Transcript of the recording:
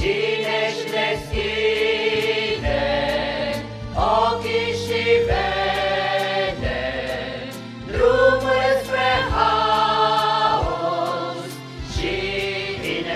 Cine-și deschide ochii și vede drumul spre și din.